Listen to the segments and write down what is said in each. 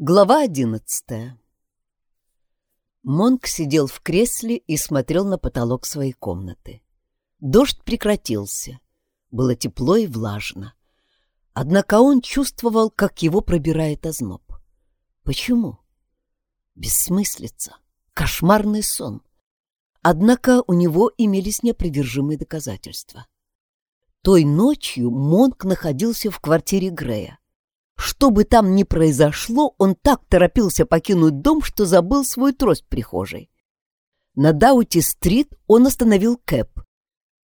Глава одиннадцатая Монк сидел в кресле и смотрел на потолок своей комнаты. Дождь прекратился. Было тепло и влажно. Однако он чувствовал, как его пробирает озноб. Почему? Бессмыслица. Кошмарный сон. Однако у него имелись неопровержимые доказательства. Той ночью Монк находился в квартире Грея. Что бы там ни произошло, он так торопился покинуть дом, что забыл свой трость в прихожей. На Даути-стрит он остановил Кэп.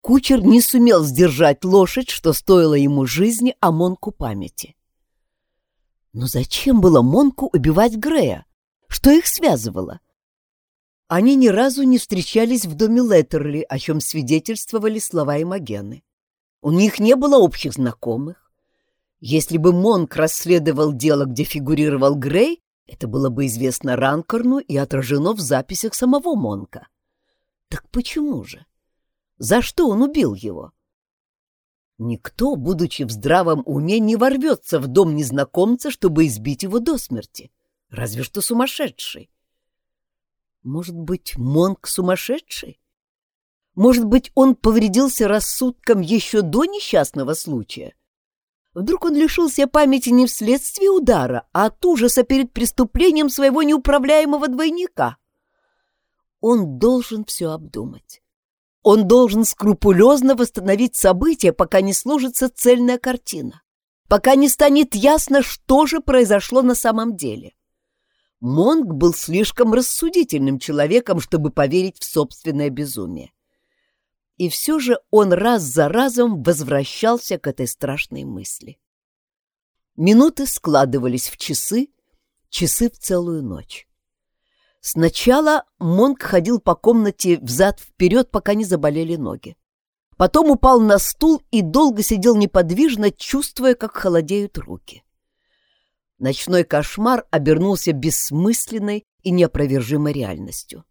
Кучер не сумел сдержать лошадь, что стоило ему жизни, а Монку памяти. Но зачем было Монку убивать Грея? Что их связывало? Они ни разу не встречались в доме Леттерли, о чем свидетельствовали слова Имогены. У них не было общих знакомых. Если бы Монк расследовал дело, где фигурировал Грей, это было бы известно Ранкорну и отражено в записях самого Монка. Так почему же? За что он убил его? Никто, будучи в здравом уме, не ворвется в дом незнакомца, чтобы избить его до смерти. Разве что сумасшедший. Может быть, Монк сумасшедший? Может быть, он повредился рассудком еще до несчастного случая? Вдруг он лишился памяти не вследствие удара, а от ужаса перед преступлением своего неуправляемого двойника? Он должен все обдумать. Он должен скрупулезно восстановить события, пока не сложится цельная картина, пока не станет ясно, что же произошло на самом деле. Монг был слишком рассудительным человеком, чтобы поверить в собственное безумие. И все же он раз за разом возвращался к этой страшной мысли. Минуты складывались в часы, часы в целую ночь. Сначала Монк ходил по комнате взад-вперед, пока не заболели ноги. Потом упал на стул и долго сидел неподвижно, чувствуя, как холодеют руки. Ночной кошмар обернулся бессмысленной и неопровержимой реальностью.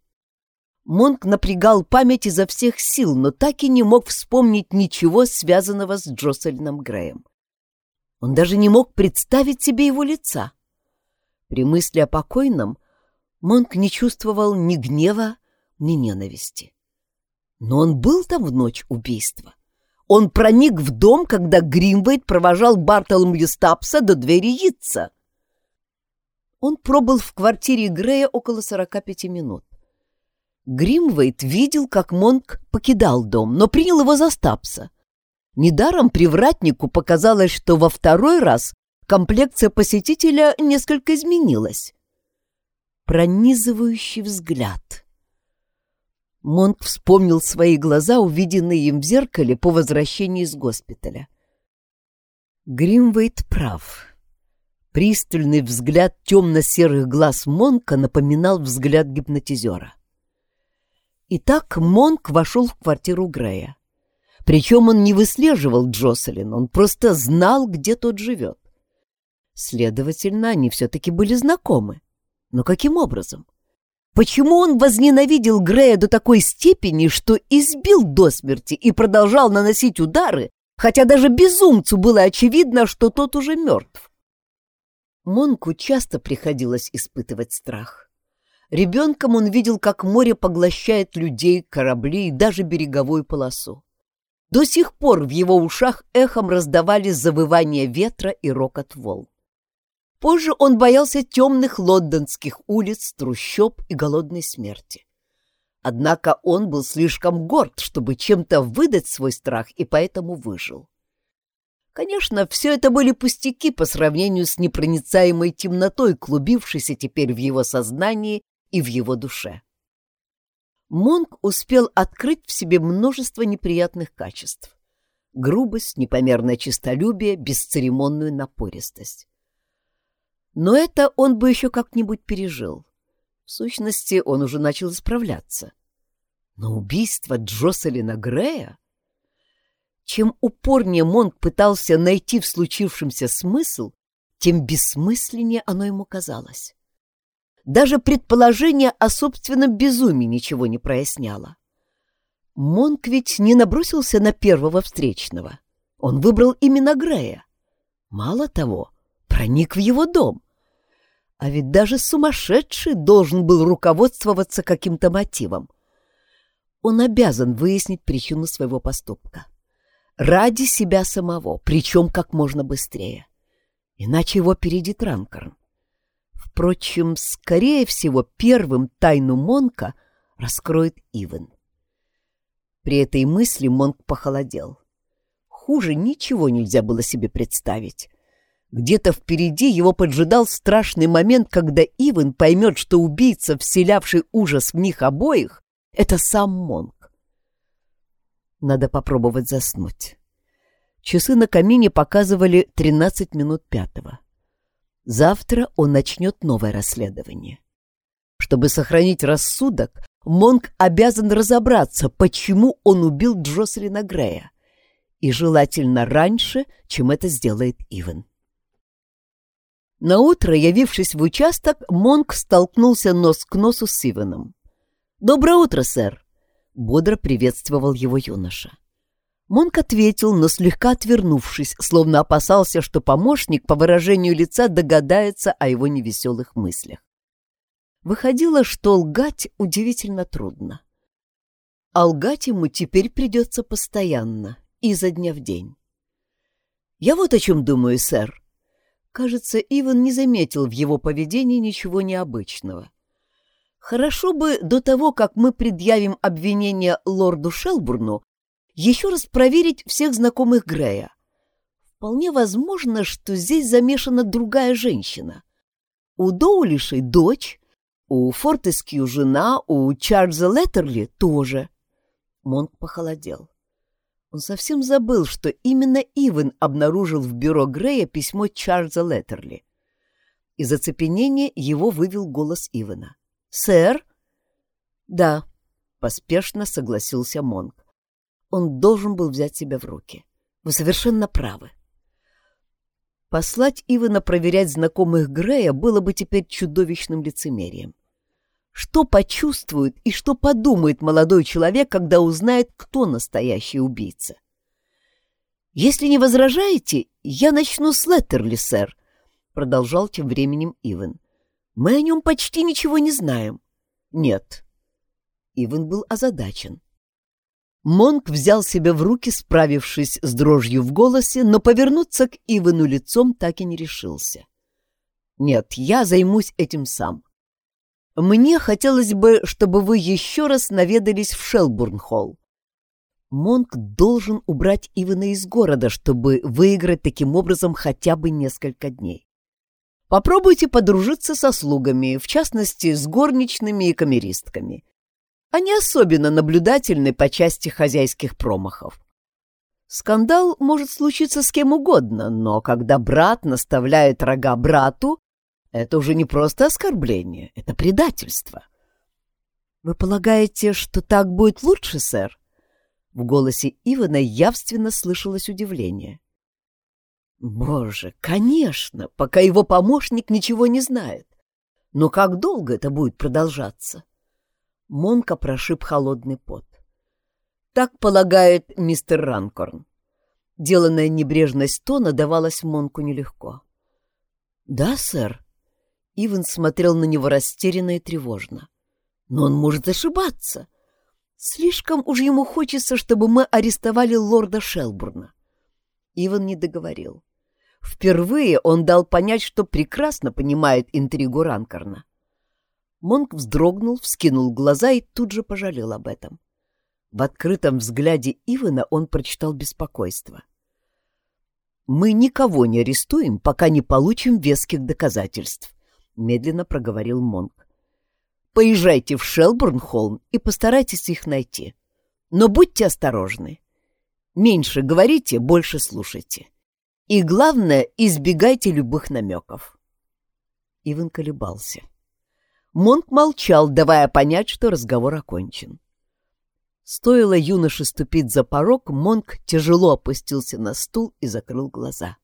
Монк напрягал память изо всех сил, но так и не мог вспомнить ничего, связанного с Джоселином Греем. Он даже не мог представить себе его лица. При мысли о покойном Монк не чувствовал ни гнева, ни ненависти. Но он был там в ночь убийства. Он проник в дом, когда Гримвейд провожал Бартоломью Стапса до двери Йитца. Он пробыл в квартире Грея около 45 минут. Гримвейт видел, как Монк покидал дом, но принял его за Стапса. Недаром привратнику показалось, что во второй раз комплекция посетителя несколько изменилась. Пронизывающий взгляд. Монк вспомнил свои глаза, увиденные им в зеркале по возвращении из госпиталя. Гримвейт прав. Пристальный взгляд темно-серых глаз Монка напоминал взгляд гипнотизера. Итак, Монк вошел в квартиру Грея. Причем он не выслеживал Джоселин, он просто знал, где тот живет. Следовательно, они все-таки были знакомы. Но каким образом? Почему он возненавидел Грея до такой степени, что избил до смерти и продолжал наносить удары, хотя даже безумцу было очевидно, что тот уже мертв? Монку часто приходилось испытывать страх. Ребенком он видел, как море поглощает людей, корабли и даже береговую полосу. До сих пор в его ушах эхом раздавались завывания ветра и рокот волн. Позже он боялся темных лондонских улиц, трущоб и голодной смерти. Однако он был слишком горд, чтобы чем-то выдать свой страх, и поэтому выжил. Конечно, все это были пустяки по сравнению с непроницаемой темнотой, клубившейся теперь в его сознании и в его душе. Монк успел открыть в себе множество неприятных качеств. Грубость, непомерное честолюбие, бесцеремонную напористость. Но это он бы еще как-нибудь пережил. В сущности, он уже начал исправляться. Но убийство Джоселина Грея? Чем упорнее Монк пытался найти в случившемся смысл, тем бессмысленнее оно ему казалось. Даже предположение о собственном безумии ничего не проясняло. Монк ведь не набросился на первого встречного. Он выбрал именно Грея. Мало того, проник в его дом. А ведь даже сумасшедший должен был руководствоваться каким-то мотивом. Он обязан выяснить причину своего поступка. Ради себя самого, причем как можно быстрее. Иначе его перейдет Ранкорн. Впрочем, скорее всего, первым тайну Монка раскроет Ивен. При этой мысли Монк похолодел. Хуже ничего нельзя было себе представить. Где-то впереди его поджидал страшный момент, когда Иван поймет, что убийца, вселявший ужас в них обоих, — это сам Монк. Надо попробовать заснуть. Часы на камине показывали 13 минут пятого. Завтра он начнет новое расследование. Чтобы сохранить рассудок, Монк обязан разобраться, почему он убил Джослина Грея, и желательно раньше, чем это сделает Иван. Наутро, явившись в участок, Монк столкнулся нос к носу с Иваном. «Доброе утро, сэр!» — бодро приветствовал его юноша. Монк ответил, но слегка отвернувшись, словно опасался, что помощник по выражению лица догадается о его невеселых мыслях. Выходило, что лгать удивительно трудно. А лгать ему теперь придется постоянно, изо дня в день. «Я вот о чем думаю, сэр». Кажется, Иван не заметил в его поведении ничего необычного. «Хорошо бы до того, как мы предъявим обвинение лорду Шелбурну, еще раз проверить всех знакомых Грея. Вполне возможно, что здесь замешана другая женщина. У Доулишей дочь, у Фортескью жена, у Чарльза Леттерли тоже. Монк похолодел. Он совсем забыл, что именно Иван обнаружил в бюро Грея письмо Чарльза Леттерли. Из оцепенения его вывел голос Ивана. «Сэр?» «Да», — поспешно согласился Монк. Он должен был взять себя в руки. Вы совершенно правы. Послать Ивана проверять знакомых Грея было бы теперь чудовищным лицемерием. Что почувствует и что подумает молодой человек, когда узнает, кто настоящий убийца? «Если не возражаете, я начну с Леттерли, сэр», — продолжал тем временем Иван. «Мы о нем почти ничего не знаем». «Нет». Иван был озадачен. Монк взял себя в руки, справившись с дрожью в голосе, но повернуться к Ивану лицом так и не решился. «Нет, я займусь этим сам. Мне хотелось бы, чтобы вы еще раз наведались в Шелбурн-холл. Монк должен убрать Ивана из города, чтобы выиграть таким образом хотя бы несколько дней. Попробуйте подружиться со слугами, в частности, с горничными и камеристками. Они особенно наблюдательны по части хозяйских промахов. Скандал может случиться с кем угодно, но когда брат наставляет рога брату, это уже не просто оскорбление, это предательство. «Вы полагаете, что так будет лучше, сэр?» В голосе Ивана явственно слышалось удивление. «Боже, конечно, пока его помощник ничего не знает. Но как долго это будет продолжаться?» Монка прошиб холодный пот. Так полагает мистер Ранкорн. Деланная небрежность тона давалась Монку нелегко. «Да, сэр». Иван смотрел на него растерянно и тревожно. «Но он может ошибаться. Слишком уж ему хочется, чтобы мы арестовали лорда Шелбурна». Иван не договорил. Впервые он дал понять, что прекрасно понимает интригу Ранкорна. Монк вздрогнул, вскинул глаза и тут же пожалел об этом. В открытом взгляде Ивана он прочитал беспокойство. «Мы никого не арестуем, пока не получим веских доказательств», — медленно проговорил Монк. «Поезжайте в Шелбурн-холм и постарайтесь их найти. Но будьте осторожны. Меньше говорите, больше слушайте. И главное, избегайте любых намеков». Иван колебался. Монк молчал, давая понять, что разговор окончен. Стоило юноше ступить за порог, Монк тяжело опустился на стул и закрыл глаза.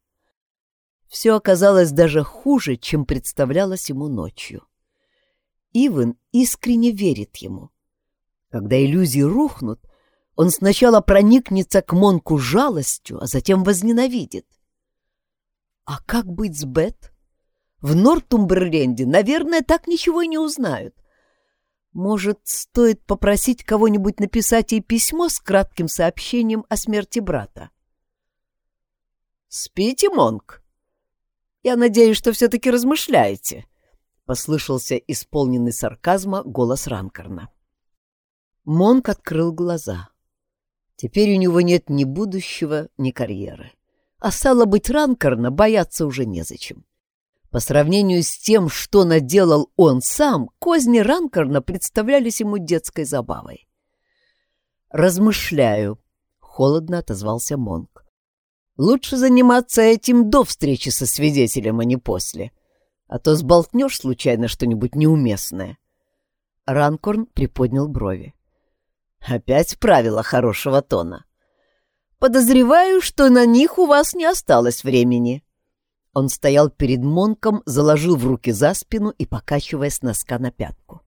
Все оказалось даже хуже, чем представлялось ему ночью. Иван искренне верит ему. Когда иллюзии рухнут, он сначала проникнется к Монку жалостью, а затем возненавидит. А как быть с Бет? В Нортумберленде, наверное, так ничего и не узнают. Может, стоит попросить кого-нибудь написать ей письмо с кратким сообщением о смерти брата? «Спите, Монк? Я надеюсь, что все-таки размышляете», — послышался исполненный сарказма голос Ранкорна. Монк открыл глаза. Теперь у него нет ни будущего, ни карьеры. А стало быть, Ранкорна бояться уже незачем. По сравнению с тем, что наделал он сам, козни Ранкорна представлялись ему детской забавой. «Размышляю», — холодно отозвался Монк. «Лучше заниматься этим до встречи со свидетелем, а не после. А то сболтнешь случайно что-нибудь неуместное». Ранкорн приподнял брови. «Опять правила хорошего тона. Подозреваю, что на них у вас не осталось времени». Он стоял перед Монком, заложил в руки за спину и покачивая с носка на пятку.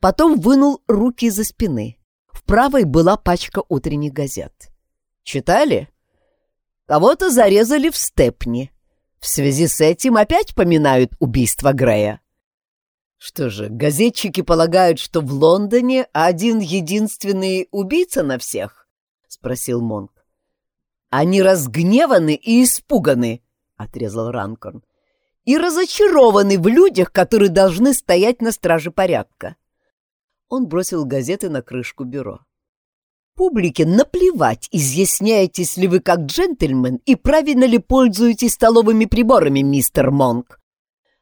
Потом вынул руки из-за спины. В правой была пачка утренних газет. «Читали? Кого-то зарезали в Степни. В связи с этим опять поминают убийство Грея. Что же, газетчики полагают, что в Лондоне один единственный убийца на всех? Спросил Монк. Они разгневаны и испуганы, отрезал Ранкорн, и разочарованы в людях, которые должны стоять на страже порядка. Он бросил газеты на крышку бюро. Публике наплевать, изъясняетесь ли вы как джентльмен и правильно ли пользуетесь столовыми приборами, мистер Монк.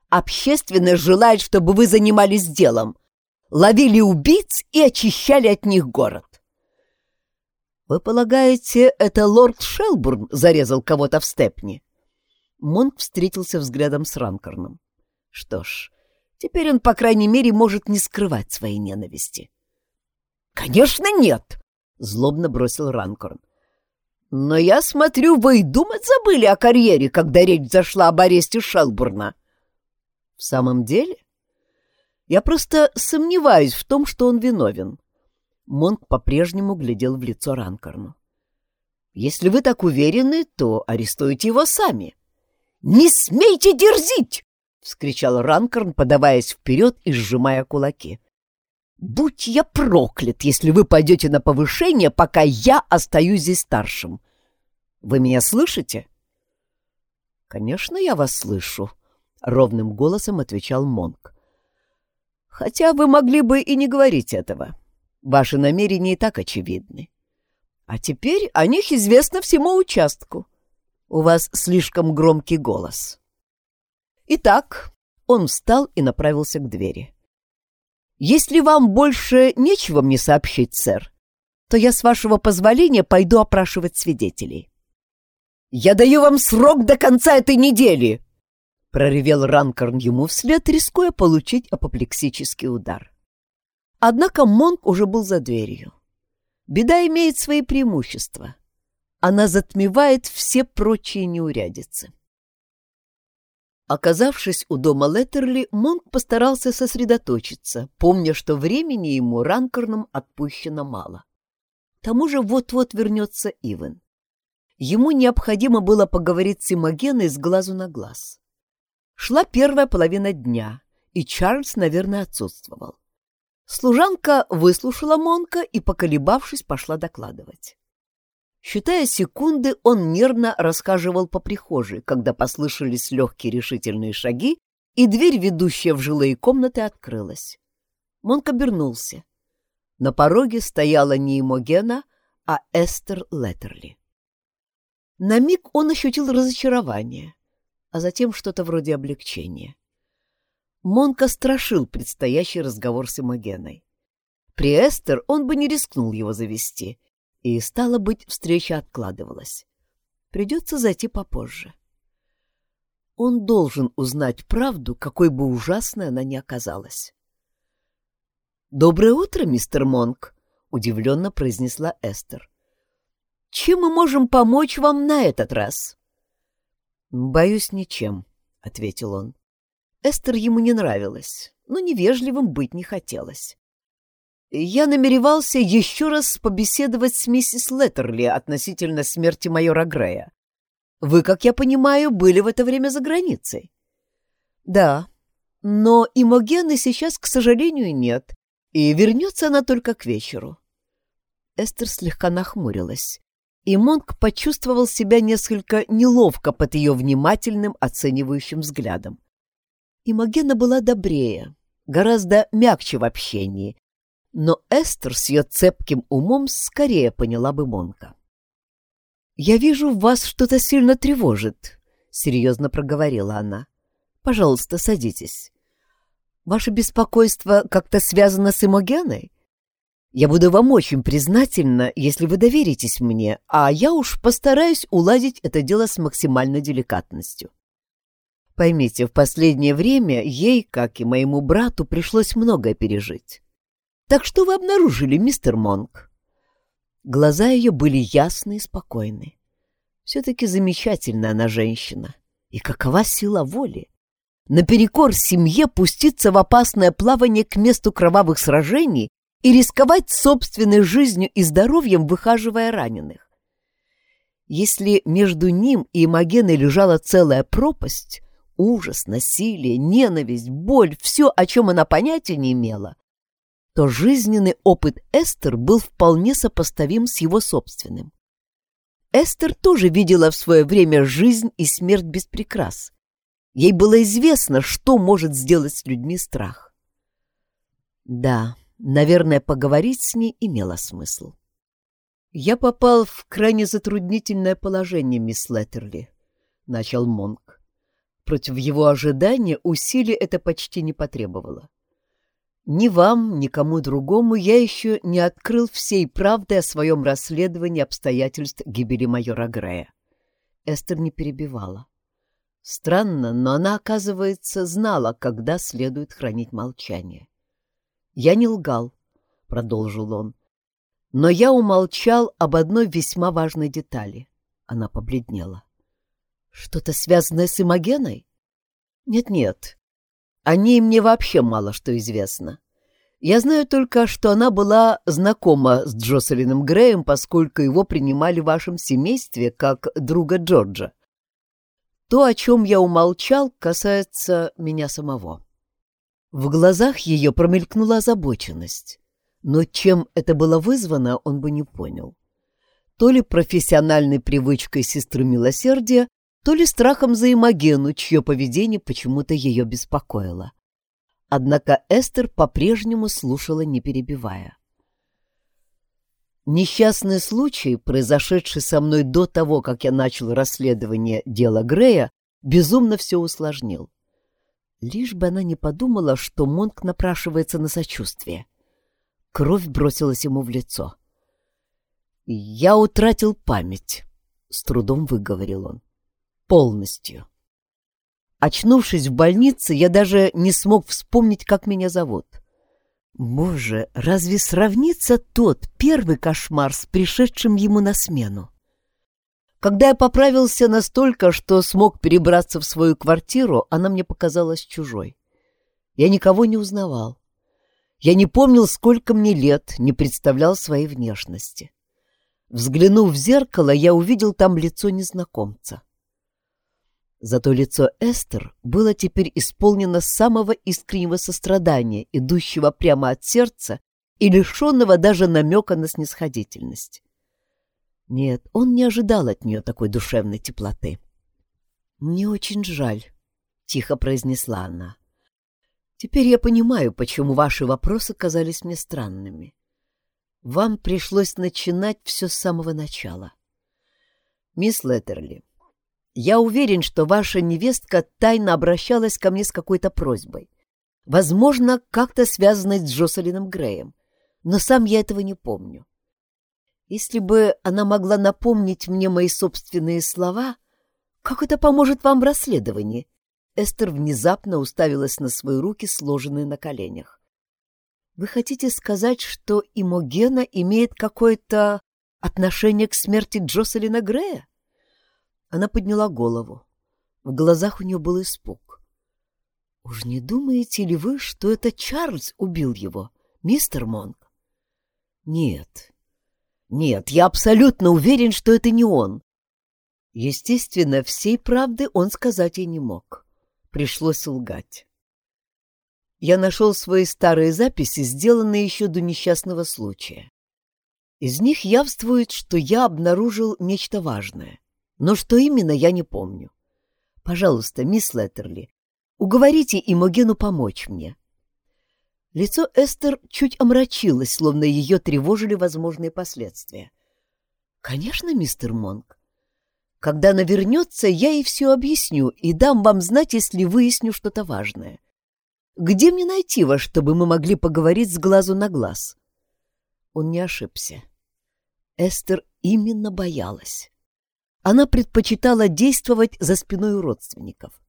Общественность желает, чтобы вы занимались делом, ловили убийц и очищали от них город. Вы полагаете, это лорд Шелбурн зарезал кого-то в степне? Монк встретился взглядом с Ранкорном. Что ж, теперь он, по крайней мере, может не скрывать своей ненависти. «Конечно, нет!» — злобно бросил Ранкорн. «Но я смотрю, вы и думать забыли о карьере, когда речь зашла об аресте Шелбурна». «В самом деле?» «Я просто сомневаюсь в том, что он виновен». Монк по-прежнему глядел в лицо Ранкорну. «Если вы так уверены, то арестуйте его сами. «Не смейте дерзить!» — вскричал Ранкорн, подаваясь вперед и сжимая кулаки. «Будь я проклят, если вы пойдете на повышение, пока я остаюсь здесь старшим. Вы меня слышите?» «Конечно, я вас слышу», — ровным голосом отвечал Монк. «Хотя вы могли бы и не говорить этого. Ваши намерения и так очевидны. А теперь о них известно всему участку. У вас слишком громкий голос. Итак, он встал и направился к двери. Если вам больше нечего мне сообщить, сэр, то я, с вашего позволения, пойду опрашивать свидетелей. «Я даю вам срок до конца этой недели!» — проревел Ранкорн ему вслед, рискуя получить апоплексический удар. Однако Монк уже был за дверью. Беда имеет свои преимущества она затмевает все прочие неурядицы. Оказавшись у дома Леттерли, Монк постарался сосредоточиться, помня, что времени ему ранкорном отпущено мало. К тому же вот-вот вернется Ивен. Ему необходимо было поговорить с Имогеной с глазу на глаз. Шла первая половина дня, и Чарльз, наверное, отсутствовал. Служанка выслушала Монка и, поколебавшись, пошла докладывать. Считая секунды, он нервно рассказывал по прихожей, когда послышались легкие решительные шаги, и дверь, ведущая в жилые комнаты, открылась. Монк обернулся. На пороге стояла не Имогена, а Эстер Леттерли. На миг он ощутил разочарование, а затем что-то вроде облегчения. Монка страшил предстоящий разговор с Имогеной. При Эстер он бы не рискнул его завести — и, стало быть, встреча откладывалась. Придется зайти попозже. Он должен узнать правду, какой бы ужасной она ни оказалась. «Доброе утро, мистер Монк», — удивленно произнесла Эстер. «Чем мы можем помочь вам на этот раз?» «Боюсь, ничем», — ответил он. Эстер ему не нравилась, но невежливым быть не хотелось. Я намеревался еще раз побеседовать с миссис Леттерли относительно смерти майора Грея. Вы, как я понимаю, были в это время за границей. Да, но Имогены сейчас, к сожалению, нет, и вернется она только к вечеру. Эстер слегка нахмурилась, и Монк почувствовал себя несколько неловко под ее внимательным оценивающим взглядом. Имогена была добрее, гораздо мягче в общении, но Эстер с ее цепким умом скорее поняла бы Монка. «Я вижу, вас что-то сильно тревожит», — серьезно проговорила она. «Пожалуйста, садитесь. Ваше беспокойство как-то связано с Имогеной? Я буду вам очень признательна, если вы доверитесь мне, а я уж постараюсь уладить это дело с максимальной деликатностью. Поймите, в последнее время ей, как и моему брату, пришлось многое пережить. Так что вы обнаружили, мистер Монк?» Глаза ее были ясны и спокойны. Все-таки замечательная она женщина. И какова сила воли? Наперекор семье пуститься в опасное плавание к месту кровавых сражений и рисковать собственной жизнью и здоровьем, выхаживая раненых. Если между ним и Имогеной лежала целая пропасть, ужас, насилие, ненависть, боль, все, о чем она понятия не имела, то жизненный опыт Эстер был вполне сопоставим с его собственным. Эстер тоже видела в свое время жизнь и смерть без прикрас. Ей было известно, что может сделать с людьми страх. Да, наверное, поговорить с ней имело смысл. «Я попал в крайне затруднительное положение, мисс Леттерли», — начал Монк. Против его ожидания усилий это почти не потребовало. Ни вам, ни кому другому я еще не открыл всей правды о своем расследовании обстоятельств гибели майора Грея. Эстер не перебивала. Странно, но она, оказывается, знала, когда следует хранить молчание. «Я не лгал», — продолжил он, — «но я умолчал об одной весьма важной детали». Она побледнела. Что-то связанное с Имогеной? Нет-нет. О ней мне вообще мало что известно. Я знаю только, что она была знакома с Джоселином Греем, поскольку его принимали в вашем семействе как друга Джорджа. То, о чем я умолчал, касается меня самого. В глазах ее промелькнула озабоченность, но чем это было вызвано, он бы не понял. То ли профессиональной привычкой сестры милосердия, то ли страхом за Имогену, чье поведение почему-то ее беспокоило. Однако Эстер по-прежнему слушала, не перебивая. Несчастный случай, произошедший со мной до того, как я начал расследование дела Грея, безумно все усложнил. Лишь бы она не подумала, что Монк напрашивается на сочувствие. Кровь бросилась ему в лицо. «Я утратил память», — с трудом выговорил он полностью. Очнувшись в больнице, я даже не смог вспомнить, как меня зовут. Боже, разве сравнится тот первый кошмар с пришедшим ему на смену? Когда я поправился настолько, что смог перебраться в свою квартиру, она мне показалась чужой. Я никого не узнавал. Я не помнил, сколько мне лет, не представлял своей внешности. Взглянув в зеркало, я увидел там лицо незнакомца. Зато лицо Эстер было теперь исполнено самого искреннего сострадания, идущего прямо от сердца и лишенного даже намека на снисходительность. Нет, он не ожидал от нее такой душевной теплоты. «Мне очень жаль», — тихо произнесла она. «Теперь я понимаю, почему ваши вопросы казались мне странными. Вам пришлось начинать все с самого начала. Мисс Леттерли, я уверен, что ваша невестка тайно обращалась ко мне с какой-то просьбой. Возможно, как-то связанной с Джоселином Греем, но сам я этого не помню. Если бы она могла напомнить мне мои собственные слова, как это поможет вам в расследовании? Эстер внезапно уставилась на свои руки, сложенные на коленях. Вы хотите сказать, что Имогена имеет какое-то отношение к смерти Джоселина Грея? Она подняла голову. В глазах у нее был испуг. «Уж не думаете ли вы, что это Чарльз убил его, мистер Монк?» «Нет, нет, я абсолютно уверен, что это не он». Естественно, всей правды он сказать ей не мог. Пришлось лгать. Я нашел свои старые записи, сделанные еще до несчастного случая. Из них явствует, что я обнаружил нечто важное. Но что именно, я не помню. Пожалуйста, мисс Леттерли, уговорите Имогену помочь мне. Лицо Эстер чуть омрачилось, словно ее тревожили возможные последствия. «Конечно, мистер Монк. Когда она вернется, я ей все объясню и дам вам знать, если выясню что-то важное. Где мне найти вас, чтобы мы могли поговорить с глазу на глаз?» Он не ошибся. Эстер именно боялась. Она предпочитала действовать за спиной у родственников.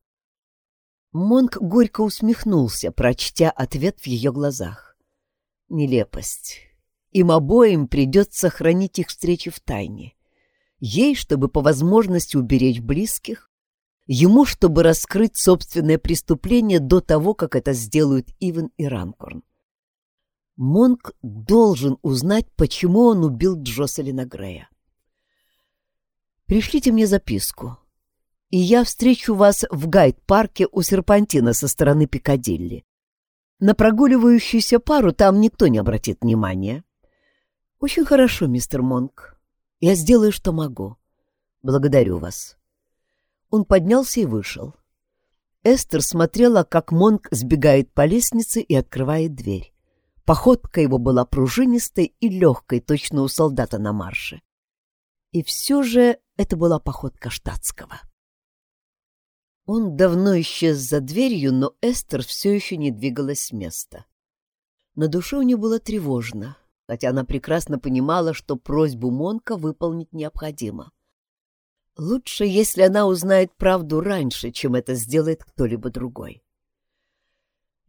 Монк горько усмехнулся, прочтя ответ в ее глазах. Нелепость. Им обоим придется хранить их встречи в тайне. Ей, чтобы по возможности уберечь близких, ему, чтобы раскрыть собственное преступление до того, как это сделают Иван и Ранкорн. Монк должен узнать, почему он убил Джоселина Грея. «Пришлите мне записку, и я встречу вас в гайд-парке у Серпантина со стороны Пикадилли. На прогуливающуюся пару там никто не обратит внимания». «Очень хорошо, мистер Монк. Я сделаю, что могу. Благодарю вас». Он поднялся и вышел. Эстер смотрела, как Монк сбегает по лестнице и открывает дверь. Походка его была пружинистой и легкой, точно у солдата на марше. И все же это была походка штатского. Он давно исчез за дверью, но Эстер все еще не двигалась с места. На душе у нее было тревожно, хотя она прекрасно понимала, что просьбу Монка выполнить необходимо. Лучше, если она узнает правду раньше, чем это сделает кто-либо другой.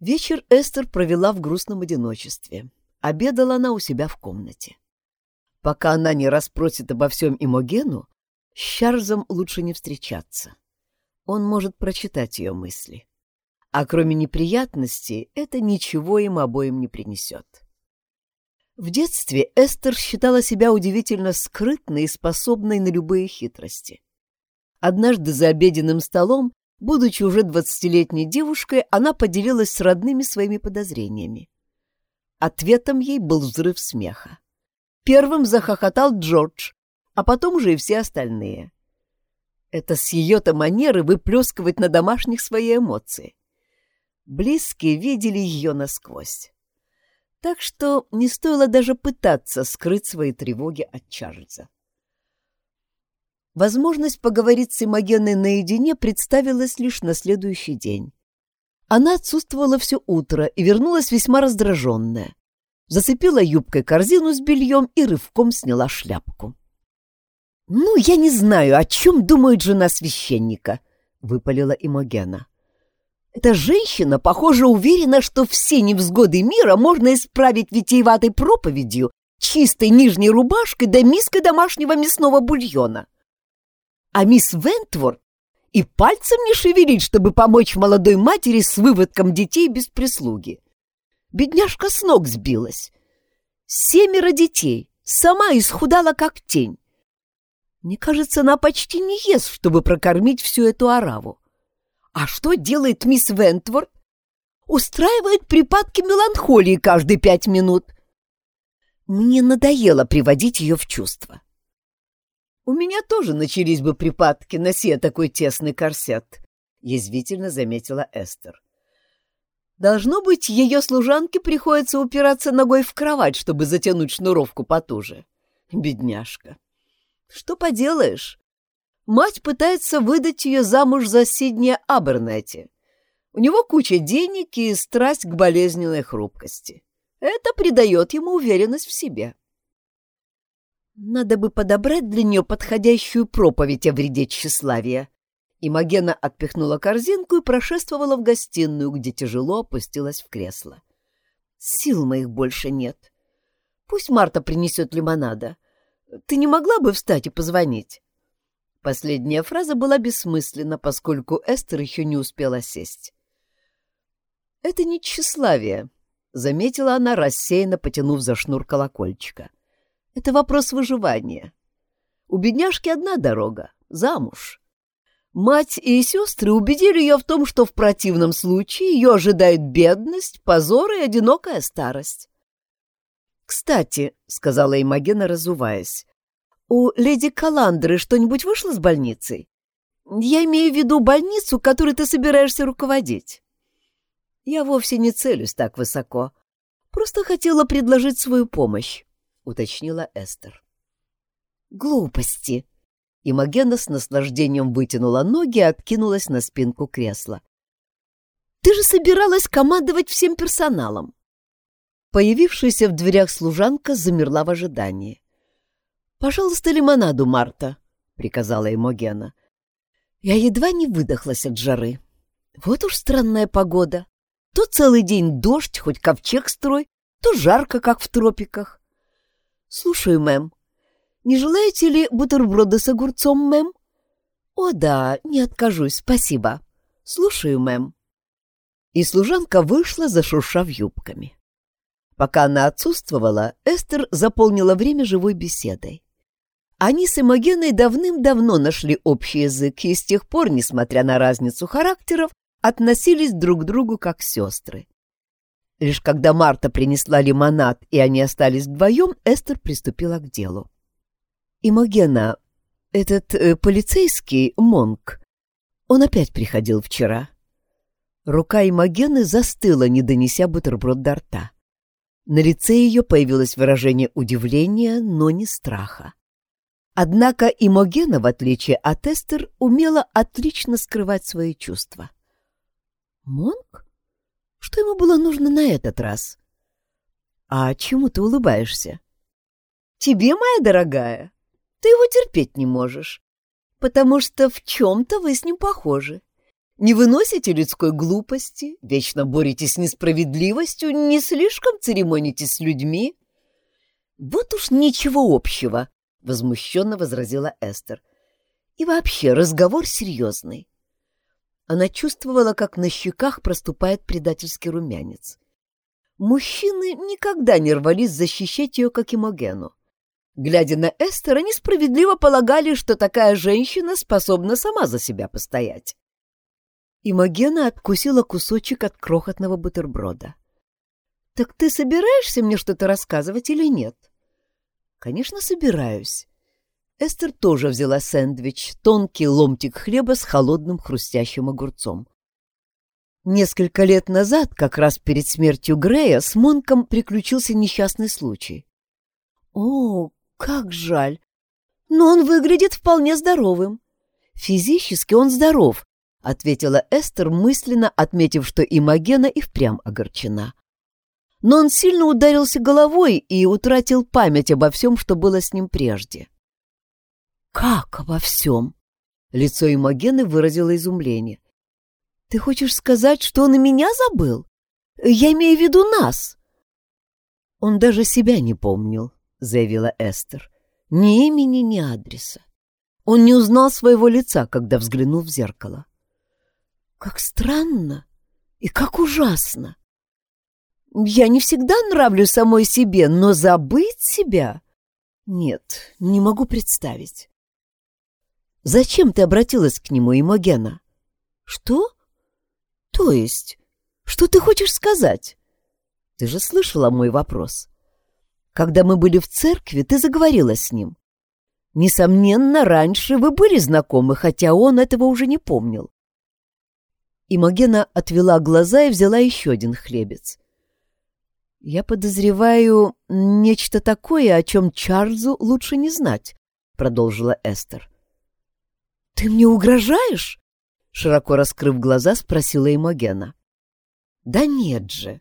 Вечер Эстер провела в грустном одиночестве. Обедала она у себя в комнате. Пока она не расспросит обо всем Имогену, с Чарльзом лучше не встречаться. Он может прочитать ее мысли. А кроме неприятностей, это ничего им обоим не принесет. В детстве Эстер считала себя удивительно скрытной и способной на любые хитрости. Однажды за обеденным столом Будучи уже двадцатилетней девушкой, она поделилась с родными своими подозрениями. Ответом ей был взрыв смеха. Первым захохотал Джордж, а потом уже и все остальные. Это с ее-то манеры выплескивать на домашних свои эмоции. Близкие видели ее насквозь. Так что не стоило даже пытаться скрыть свои тревоги от Чарльза. Возможность поговорить с Имогеной наедине представилась лишь на следующий день. Она отсутствовала все утро и вернулась весьма раздраженная. Зацепила юбкой корзину с бельем и рывком сняла шляпку. «Ну, я не знаю, о чем думает жена священника», — выпалила Имогена. «Эта женщина, похоже, уверена, что все невзгоды мира можно исправить витиеватой проповедью, чистой нижней рубашкой да миской домашнего мясного бульона а мисс Вентворд и пальцем не шевелить, чтобы помочь молодой матери с выводком детей без прислуги. Бедняжка с ног сбилась. Семеро детей, сама исхудала как тень. Мне кажется, она почти не ест, чтобы прокормить всю эту ораву. А что делает мисс Вентворд? Устраивает припадки меланхолии каждые пять минут. Мне надоело приводить ее в чувство. «У меня тоже начались бы припадки, нося такой тесный корсет», — язвительно заметила Эстер. «Должно быть, ее служанке приходится упираться ногой в кровать, чтобы затянуть шнуровку потуже. Бедняжка. Что поделаешь? Мать пытается выдать ее замуж за Сидния Абернетти. У него куча денег и страсть к болезненной хрупкости. Это придает ему уверенность в себе». Надо бы подобрать для нее подходящую проповедь о вреде тщеславия. И Магена отпихнула корзинку и прошествовала в гостиную, где тяжело опустилась в кресло. Сил моих больше нет. Пусть Марта принесет лимонада. Ты не могла бы встать и позвонить? Последняя фраза была бессмысленна, поскольку Эстер еще не успела сесть. «Это не тщеславие», — заметила она, рассеянно потянув за шнур колокольчика. — это вопрос выживания. У бедняжки одна дорога — замуж. Мать и сестры убедили ее в том, что в противном случае ее ожидает бедность, позор и одинокая старость. «Кстати», — сказала Имагена, разуваясь, — «у леди Каландры что-нибудь вышло с больницей? Я имею в виду больницу, которой ты собираешься руководить». «Я вовсе не целюсь так высоко. Просто хотела предложить свою помощь», — уточнила Эстер. «Глупости!» Имагена с наслаждением вытянула ноги и откинулась на спинку кресла. «Ты же собиралась командовать всем персоналом. Появившаяся в дверях служанка замерла в ожидании. «Пожалуйста, лимонаду, Марта», — приказала ему. Я едва не выдохлась от жары. Вот уж странная погода. То целый день дождь, хоть ковчег строй, то жарко, как в тропиках. «Слушаю, мэм. Не желаете ли бутерброда с огурцом, мэм?» «О да, не откажусь, спасибо. Слушаю, мэм». И служанка вышла, зашуршав юбками. Пока она отсутствовала, Эстер заполнила время живой беседой. Они с Эмогеной давным-давно нашли общий язык и с тех пор, несмотря на разницу характеров, относились друг к другу как сестры. Лишь когда Марта принесла лимонад, и они остались вдвоем, Эстер приступила к делу. «Имогена, этот э, полицейский, Монк, он опять приходил вчера». Рука Имогены застыла, не донеся бутерброд до рта. На лице ее появилось выражение удивления, но не страха. Однако Имогена, в отличие от Эстер, умела отлично скрывать свои чувства. «Монк? Что ему было нужно на этот раз?» «А чему ты улыбаешься?» «Тебе, моя дорогая, ты его терпеть не можешь, потому что в чем-то вы с ним похожи. Не выносите людской глупости, вечно боретесь с несправедливостью, не слишком церемонитесь с людьми. Вот уж ничего общего, — возмущенно возразила Эстер. И вообще разговор серьезный. Она чувствовала, как на щеках проступает предательский румянец. Мужчины никогда не рвались защищать ее, как Имогену. Глядя на Эстер, они справедливо полагали, что такая женщина способна сама за себя постоять. Имогена откусила кусочек от крохотного бутерброда. «Так ты собираешься мне что-то рассказывать или нет?» «Конечно, собираюсь». Эстер тоже взяла сэндвич, тонкий ломтик хлеба с холодным хрустящим огурцом. Несколько лет назад, как раз перед смертью Грея, с Монком приключился несчастный случай. «О, как жаль! Но он выглядит вполне здоровым. Физически он здоров, — ответила Эстер, мысленно отметив, что Имагена и впрямь огорчена. Но он сильно ударился головой и утратил память обо всем, что было с ним прежде. «Как обо всем?» — лицо Имагены выразило изумление. «Ты хочешь сказать, что он и меня забыл? Я имею в виду нас!» «Он даже себя не помнил», — заявила Эстер. «Ни имени, ни адреса. Он не узнал своего лица, когда взглянул в зеркало. Как странно и как ужасно. Я не всегда нравлюсь самой себе, но забыть себя... Нет, не могу представить. Зачем ты обратилась к нему, Имогена? Что? То есть, что ты хочешь сказать? Ты же слышала мой вопрос. Когда мы были в церкви, ты заговорила с ним. Несомненно, раньше вы были знакомы, хотя он этого уже не помнил. Имогена отвела глаза и взяла еще один хлебец. «Я подозреваю нечто такое, о чем Чарльзу лучше не знать», — продолжила Эстер. «Ты мне угрожаешь?» — широко раскрыв глаза, спросила Имогена. «Да нет же!»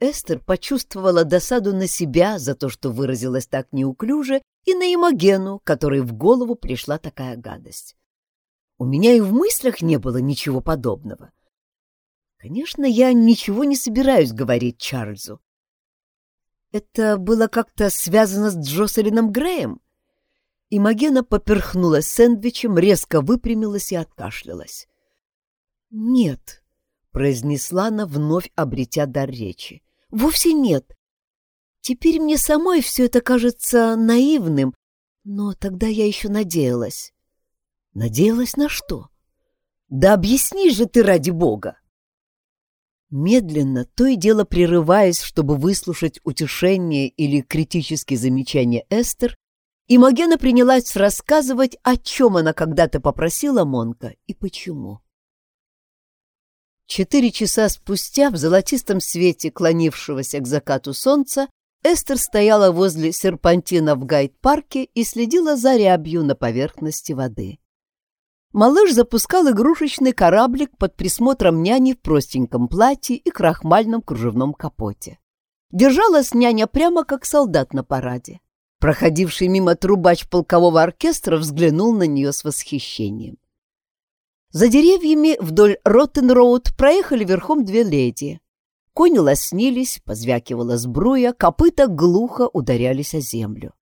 Эстер почувствовала досаду на себя за то, что выразилась так неуклюже, и на Имогену, которой в голову пришла такая гадость. У меня и в мыслях не было ничего подобного. Конечно, я ничего не собираюсь говорить Чарльзу. Это было как-то связано с Джоселином Греем? И Магена поперхнулась сэндвичем, резко выпрямилась и откашлялась. «Нет», — произнесла она, вновь обретя дар речи. «Вовсе нет. Теперь мне самой все это кажется наивным, но тогда я еще надеялась. Надеялась на что? Да объясни же ты ради бога!» Медленно, то и дело прерываясь, чтобы выслушать утешение или критические замечания Эстер, Имогена принялась рассказывать, о чем она когда-то попросила Монка и почему. Четыре часа спустя, в золотистом свете клонившегося к закату солнца, Эстер стояла возле серпантина в гайд-парке и следила за рябью на поверхности воды. Малыш запускал игрушечный кораблик под присмотром няни в простеньком платье и крахмальном кружевном капоте. Держалась няня прямо как солдат на параде. Проходивший мимо трубач полкового оркестра взглянул на нее с восхищением. За деревьями вдоль Роттен-Роуд проехали верхом две леди. Кони лоснились, позвякивала сбруя, копыта глухо ударялись о землю.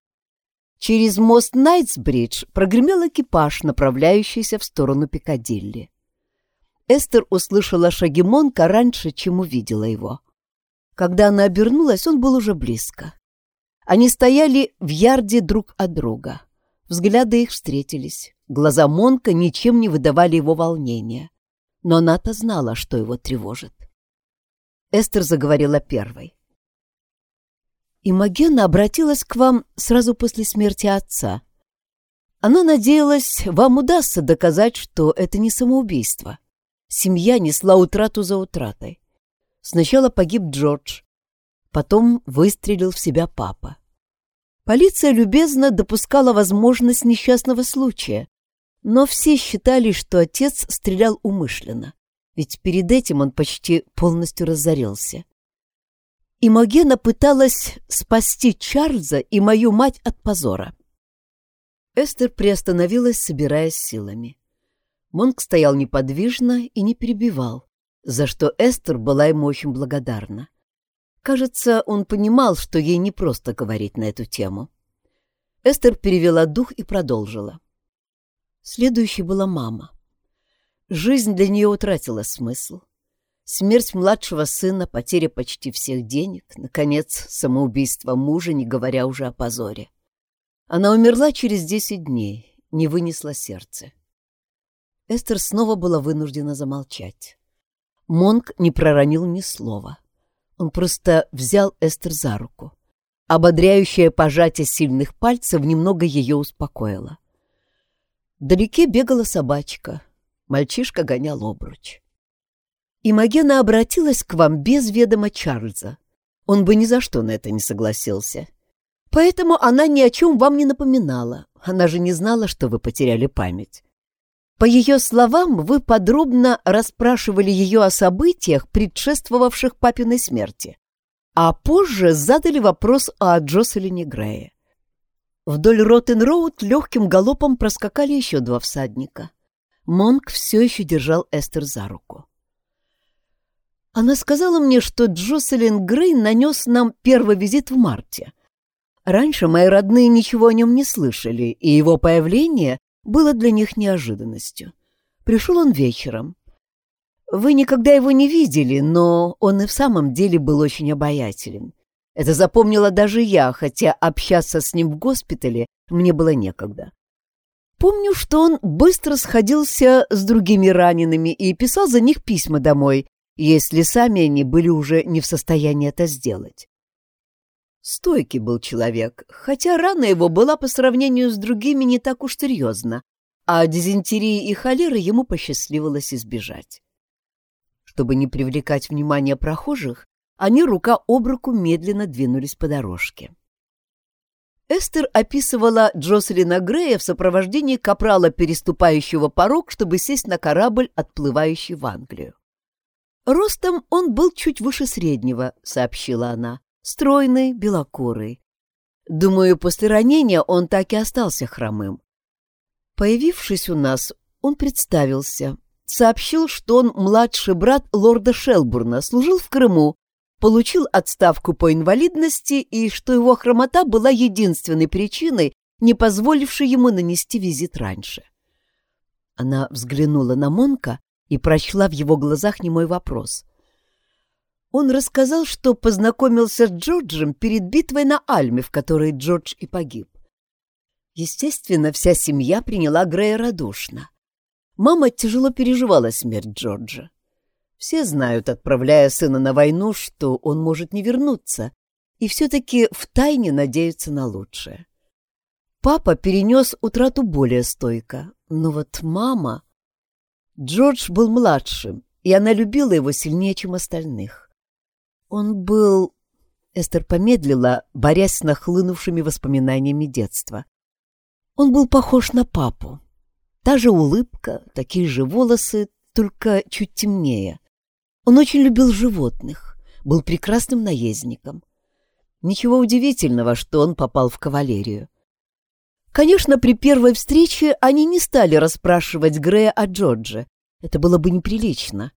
Через мост Найтсбридж прогремел экипаж, направляющийся в сторону Пикадилли. Эстер услышала шаги Монка раньше, чем увидела его. Когда она обернулась, он был уже близко. Они стояли в ярде друг от друга. Взгляды их встретились. Глаза Монка ничем не выдавали его волнения. Но она-то знала, что его тревожит. Эстер заговорила первой. Имогена обратилась к вам сразу после смерти отца. Она надеялась, вам удастся доказать, что это не самоубийство. Семья несла утрату за утратой. Сначала погиб Джордж, потом выстрелил в себя папа. Полиция любезно допускала возможность несчастного случая, но все считали, что отец стрелял умышленно, ведь перед этим он почти полностью разорился. Имогена пыталась спасти Чарльза и мою мать от позора. Эстер приостановилась, собираясь силами. Монк стоял неподвижно и не перебивал, за что Эстер была ему очень благодарна. Кажется, он понимал, что ей не просто говорить на эту тему. Эстер перевела дух и продолжила. Следующей была мама. Жизнь для нее утратила смысл. Смерть младшего сына, потеря почти всех денег, наконец, самоубийство мужа, не говоря уже о позоре. Она умерла через десять дней, не вынесла сердце. Эстер снова была вынуждена замолчать. Монк не проронил ни слова. Он просто взял Эстер за руку. Ободряющее пожатие сильных пальцев немного ее успокоило. Вдалеке бегала собачка. Мальчишка гонял обруч. Имагена обратилась к вам без ведома Чарльза. Он бы ни за что на это не согласился. Поэтому она ни о чем вам не напоминала. Она же не знала, что вы потеряли память. По ее словам, вы подробно расспрашивали ее о событиях, предшествовавших папиной смерти, а позже задали вопрос о Джоселине Грее. Вдоль Роттен-Роуд легким галопом проскакали еще два всадника. Монк все еще держал Эстер за руку. Она сказала мне, что Джоселин Грей нанес нам первый визит в марте. Раньше мои родные ничего о нем не слышали, и его появление было для них неожиданностью. Пришел он вечером. Вы никогда его не видели, но он и в самом деле был очень обаятелен. Это запомнила даже я, хотя общаться с ним в госпитале мне было некогда. Помню, что он быстро сходился с другими ранеными и писал за них письма домой, если сами они были уже не в состоянии это сделать. Стойкий был человек, хотя рана его была по сравнению с другими не так уж серьезна, а дизентерии и холеры ему посчастливилось избежать. Чтобы не привлекать внимание прохожих, они рука об руку медленно двинулись по дорожке. Эстер описывала Джоселина Грея в сопровождении капрала, переступающего порог, чтобы сесть на корабль, отплывающий в Англию. «Ростом он был чуть выше среднего», — сообщила она, — «стройный, белокурый. Думаю, после ранения он так и остался хромым. Появившись у нас, он представился, сообщил, что он младший брат лорда Шелбурна, служил в Крыму, получил отставку по инвалидности и что его хромота была единственной причиной, не позволившей ему нанести визит раньше. Она взглянула на Монка, и прочла в его глазах немой вопрос. Он рассказал, что познакомился с Джорджем перед битвой на Альме, в которой Джордж и погиб. Естественно, вся семья приняла Грея радушно. Мама тяжело переживала смерть Джорджа. Все знают, отправляя сына на войну, что он может не вернуться, и все-таки втайне надеются на лучшее. Папа перенес утрату более стойко, но вот мама... Джордж был младшим, и она любила его сильнее, чем остальных. Он был... Эстер помедлила, борясь с нахлынувшими воспоминаниями детства. Он был похож на папу. Та же улыбка, такие же волосы, только чуть темнее. Он очень любил животных, был прекрасным наездником. Ничего удивительного, что он попал в кавалерию. Конечно, при первой встрече они не стали расспрашивать Грея о Джордже. Это было бы неприлично.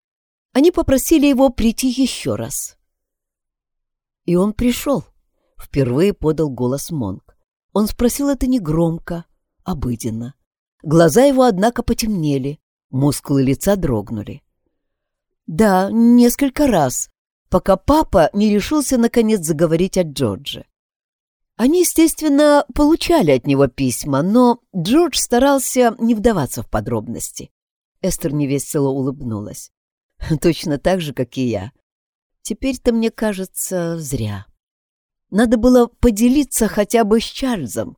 Они попросили его прийти еще раз. И он пришел. Впервые подал голос Монк. Он спросил это негромко, обыденно. Глаза его, однако, потемнели, мускулы лица дрогнули. Да, несколько раз, пока папа не решился наконец заговорить о Джордже. Они, естественно, получали от него письма, но Джордж старался не вдаваться в подробности. Эстер невесело улыбнулась. Точно так же, как и я. Теперь-то, мне кажется, зря. Надо было поделиться хотя бы с Чарльзом.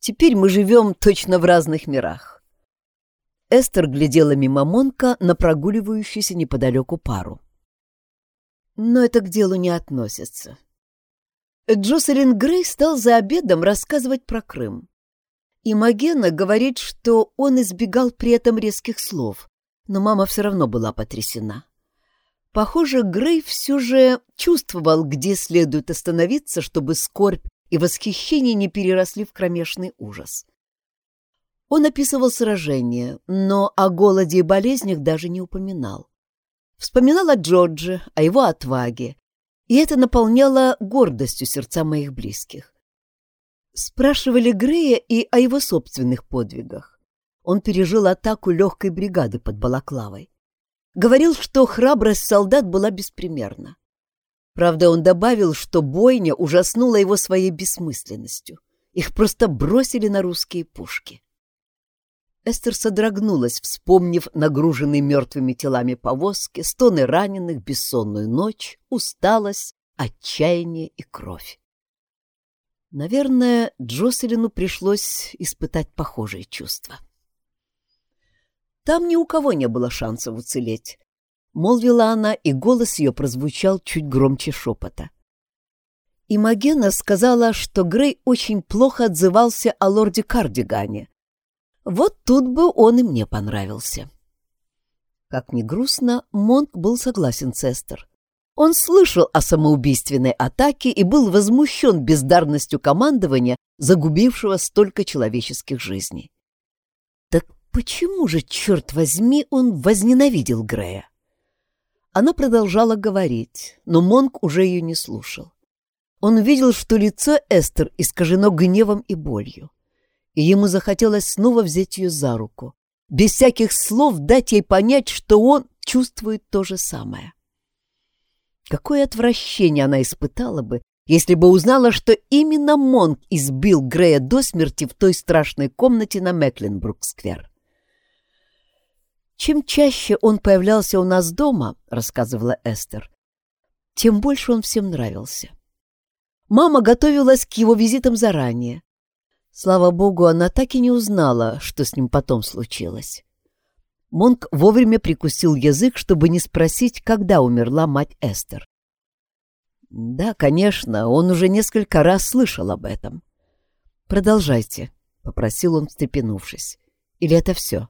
Теперь мы живем точно в разных мирах. Эстер глядела мимо Монка на прогуливающуюся неподалеку пару. Но это к делу не относится. Джоселин Грей стал за обедом рассказывать про Крым. И Магена говорит, что он избегал при этом резких слов, но мама все равно была потрясена. Похоже, Грей все же чувствовал, где следует остановиться, чтобы скорбь и восхищение не переросли в кромешный ужас. Он описывал сражения, но о голоде и болезнях даже не упоминал. Вспоминал о Джордже, о его отваге, и это наполняло гордостью сердца моих близких. Спрашивали Грея и о его собственных подвигах. Он пережил атаку легкой бригады под Балаклавой. Говорил, что храбрость солдат была беспримерна. Правда, он добавил, что бойня ужаснула его своей бессмысленностью. Их просто бросили на русские пушки. Эстер содрогнулась, вспомнив нагруженные мертвыми телами повозки, стоны раненых, бессонную ночь, усталость, отчаяние и кровь. Наверное, Джоселину пришлось испытать похожие чувства. Там ни у кого не было шансов уцелеть, — молвила она, и голос ее прозвучал чуть громче шепота. И Магена сказала, что Грей очень плохо отзывался о лорде Кардигане, вот тут бы он и мне понравился. Как ни грустно, Монк был согласен с Эстер. Он слышал о самоубийственной атаке и был возмущен бездарностью командования, загубившего столько человеческих жизней. Так почему же, черт возьми, он возненавидел Грея? Она продолжала говорить, но Монк уже ее не слушал. Он видел, что лицо Эстер искажено гневом и болью и ему захотелось снова взять ее за руку, без всяких слов дать ей понять, что он чувствует то же самое. Какое отвращение она испытала бы, если бы узнала, что именно Монк избил Грея до смерти в той страшной комнате на Мекленбрук-сквер. «Чем чаще он появлялся у нас дома, — рассказывала Эстер, — тем больше он всем нравился. Мама готовилась к его визитам заранее, Слава богу, она так и не узнала, что с ним потом случилось. Монк вовремя прикусил язык, чтобы не спросить, когда умерла мать Эстер. Да, конечно, он уже несколько раз слышал об этом. «Продолжайте», — попросил он, встрепенувшись. «Или это все?»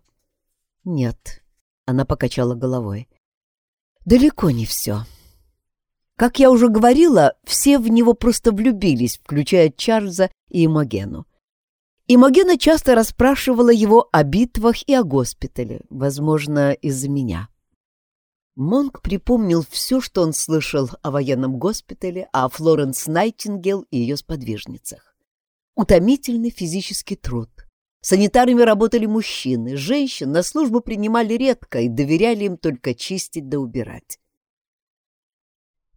«Нет», — она покачала головой. «Далеко не все». Как я уже говорила, все в него просто влюбились, включая Чарльза и Эмогену. Имогена часто расспрашивала его о битвах и о госпитале, возможно, из-за меня. Монк припомнил все, что он слышал о военном госпитале, о Флоренс Найтингел и ее сподвижницах. Утомительный физический труд. Санитарами работали мужчины, женщин на службу принимали редко и доверяли им только чистить да убирать.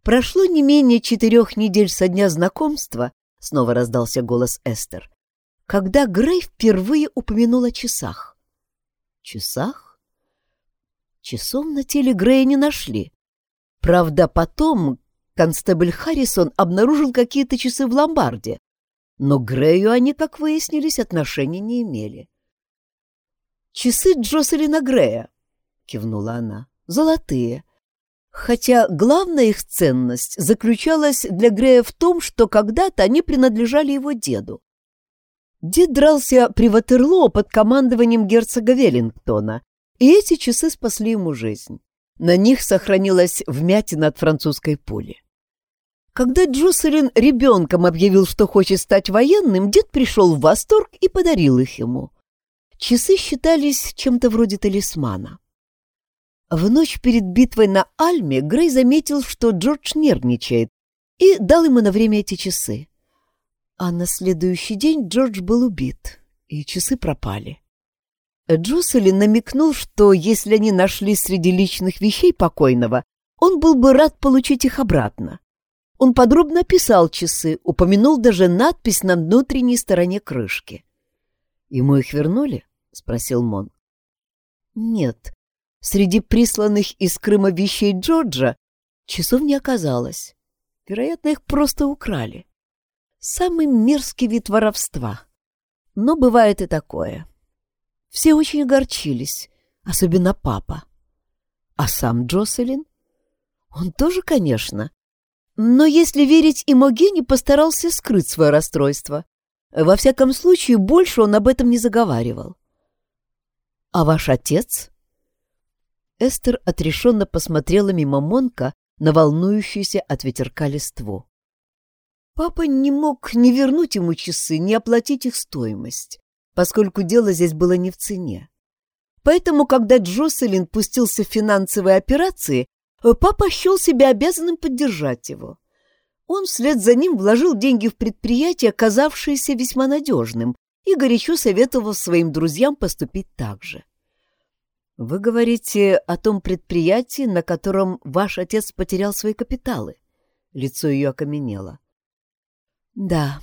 Прошло не менее четырех недель со дня знакомства, снова раздался голос Эстер, когда Грей впервые упомянул о часах. «Часах?» Часов на теле Грея не нашли. Правда, потом констебль Харрисон обнаружил какие-то часы в ломбарде, но Грею они, как выяснились, отношения не имели. «Часы Джоселина Грея», — кивнула она, — «золотые. Хотя главная их ценность заключалась для Грея в том, что когда-то они принадлежали его деду. Дед дрался при Ватерлоо под командованием герцога Веллингтона, и эти часы спасли ему жизнь. На них сохранилась вмятина от французской пули. Когда Джоселин ребенком объявил, что хочет стать военным, дед пришел в восторг и подарил их ему. Часы считались чем-то вроде талисмана. В ночь перед битвой на Альме Грей заметил, что Джордж нервничает, и дал ему на время эти часы. А на следующий день Джордж был убит, и часы пропали. Джоселин намекнул, что если они нашли среди личных вещей покойного, он был бы рад получить их обратно. Он подробно описал часы, упомянул даже надпись на внутренней стороне крышки. «Ему их вернули?» — спросил Мон. «Нет. Среди присланных из Крыма вещей Джорджа часов не оказалось. Вероятно, их просто украли. Самый мерзкий вид воровства. Но бывает и такое. Все очень огорчились, особенно папа. А сам Джоселин? Он тоже, конечно. Но если верить Имогене, постарался скрыть свое расстройство. Во всяком случае, больше он об этом не заговаривал. «А ваш отец?» Эстер отрешенно посмотрела мимо Монка на волнующуюся от ветерка листву. Папа не мог ни вернуть ему часы, ни оплатить их стоимость поскольку дело здесь было не в цене. Поэтому, когда Джоселин пустился в финансовые операции, папа счел себя обязанным поддержать его. Он вслед за ним вложил деньги в предприятие, оказавшееся весьма надежным, и горячо советовал своим друзьям поступить так же. «Вы говорите о том предприятии, на котором ваш отец потерял свои капиталы?» Лицо ее окаменело. «Да»,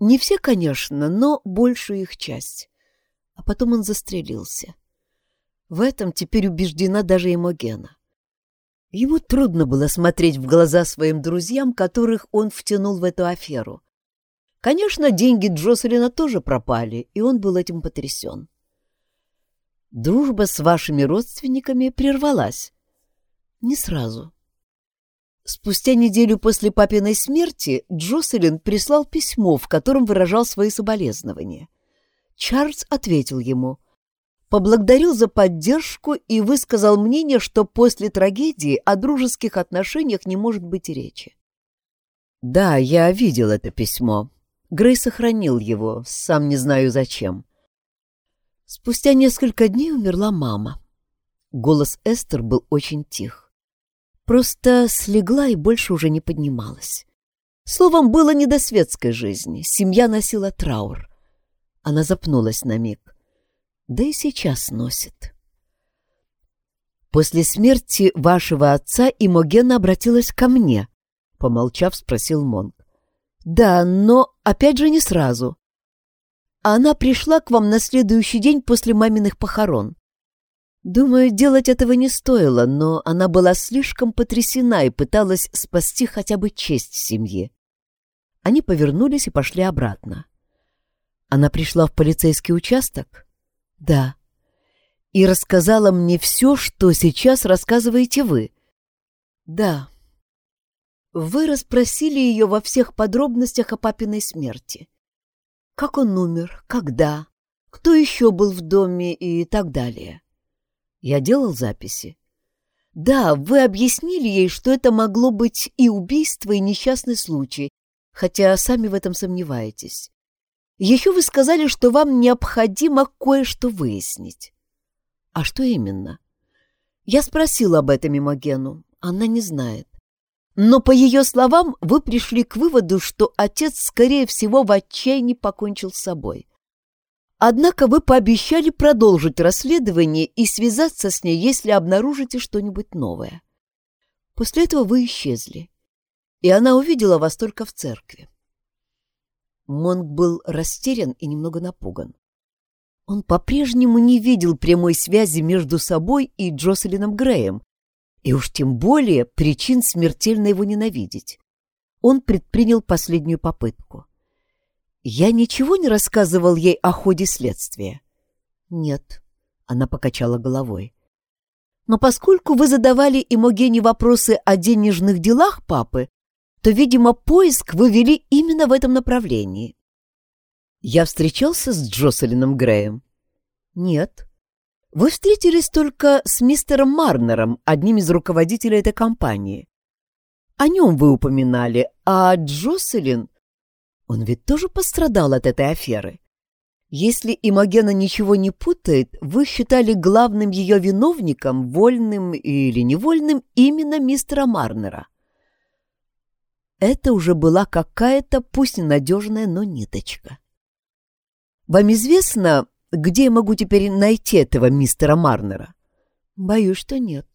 не все, конечно, но большую их часть. А потом он застрелился. В этом теперь убеждена даже Эмогена. Ему трудно было смотреть в глаза своим друзьям, которых он втянул в эту аферу. Конечно, деньги Джоселина тоже пропали, и он был этим потрясен. Дружба с вашими родственниками прервалась. Не сразу. Спустя неделю после папиной смерти Джоселин прислал письмо, в котором выражал свои соболезнования. Чарльз ответил ему, поблагодарил за поддержку и высказал мнение, что после трагедии о дружеских отношениях не может быть и речи. «Да, я видел это письмо. Грей сохранил его, сам не знаю зачем». Спустя несколько дней умерла мама. Голос Эстер был очень тих. Просто слегла и больше уже не поднималась. Словом, было не до светской жизни. Семья носила траур. Она запнулась на миг. Да и сейчас носит. После смерти вашего отца Имогена обратилась ко мне, помолчав, спросил Монг. Да, но опять же не сразу. Она пришла к вам на следующий день после маминых похорон. Думаю, делать этого не стоило, но она была слишком потрясена и пыталась спасти хотя бы честь семьи. Они повернулись и пошли обратно. Она пришла в полицейский участок? Да. И рассказала мне все, что сейчас рассказываете вы? Да. Вы расспросили ее во всех подробностях о папиной смерти. Как он умер, когда, кто еще был в доме и так далее. Я делал записи. Да, вы объяснили ей, что это могло быть и убийство, и несчастный случай, хотя сами в этом сомневаетесь. Еще вы сказали, что вам необходимо кое-что выяснить. А что именно? Я спросила об этом Имогену. Она не знает. Но, по ее словам, вы пришли к выводу, что отец, скорее всего, в отчаянии покончил с собой. Однако вы пообещали продолжить расследование и связаться с ней, если обнаружите что-нибудь новое. После этого вы исчезли, и она увидела вас только в церкви. Монг был растерян и немного напуган. Он по-прежнему не видел прямой связи между собой и Джоселином Греем, и уж тем более причин смертельно его ненавидеть. Он предпринял последнюю попытку. «Я ничего не рассказывал ей о ходе следствия?» «Нет», — она покачала головой. «Но поскольку вы задавали Имогене вопросы о денежных делах папы, то, видимо, поиск вы вели именно в этом направлении. Я встречался с Джоселином Греем? Нет. Вы встретились только с мистером Марнером, одним из руководителей этой компании. О нем вы упоминали, а Джоселин... Он ведь тоже пострадал от этой аферы. Если Имогена ничего не путает, вы считали главным ее виновником, вольным или невольным, именно мистера Марнера. Это уже была какая-то, пусть ненадежная, но ниточка. Вам известно, где я могу теперь найти этого мистера Марнера? Боюсь, что нет.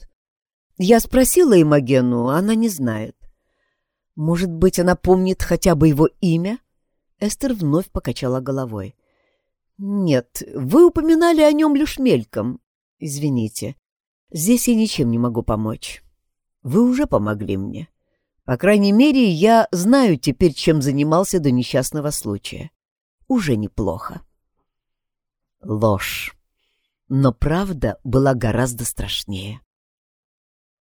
Я спросила Имогену, она не знает. Может быть, она помнит хотя бы его имя? Эстер вновь покачала головой. Нет, вы упоминали о нем лишь мельком. Извините, здесь я ничем не могу помочь. Вы уже помогли мне. По крайней мере, я знаю теперь, чем занимался до несчастного случая уже неплохо. Ложь. Но правда была гораздо страшнее.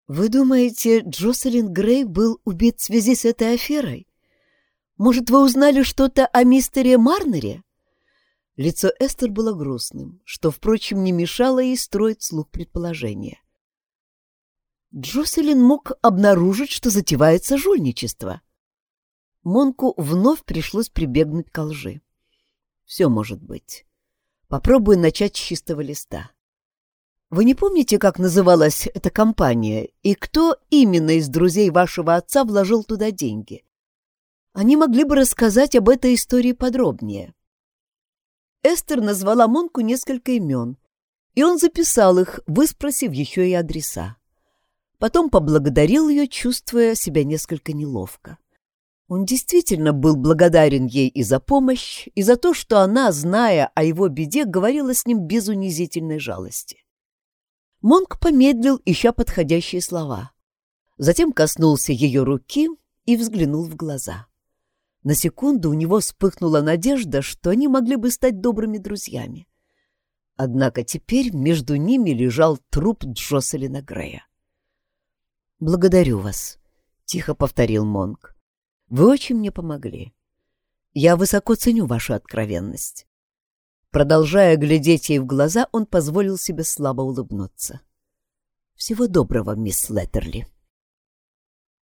«Вы думаете, Джоселин Грей был убит в связи с этой аферой? Может, вы узнали что-то о мистере Марнере?» Лицо Эстер было грустным, что, впрочем, не мешало ей строить слух предположения. Джоселин мог обнаружить, что затевается жульничество. Монку вновь пришлось прибегнуть к лжи. Все может быть. Попробую начать с чистого листа. Вы не помните, как называлась эта компания и кто именно из друзей вашего отца вложил туда деньги? Они могли бы рассказать об этой истории подробнее. Эстер назвала Монку несколько имен, и он записал их, выспросив еще и адреса. Потом поблагодарил ее, чувствуя себя несколько неловко. Он действительно был благодарен ей и за помощь, и за то, что она, зная о его беде, говорила с ним без унизительной жалости. Монк помедлил, ища подходящие слова. Затем коснулся ее руки и взглянул в глаза. На секунду у него вспыхнула надежда, что они могли бы стать добрыми друзьями. Однако теперь между ними лежал труп Джоселина Грея. «Благодарю вас», — тихо повторил Монк. Вы очень мне помогли. Я высоко ценю вашу откровенность. Продолжая глядеть ей в глаза, он позволил себе слабо улыбнуться. Всего доброго, мисс Леттерли.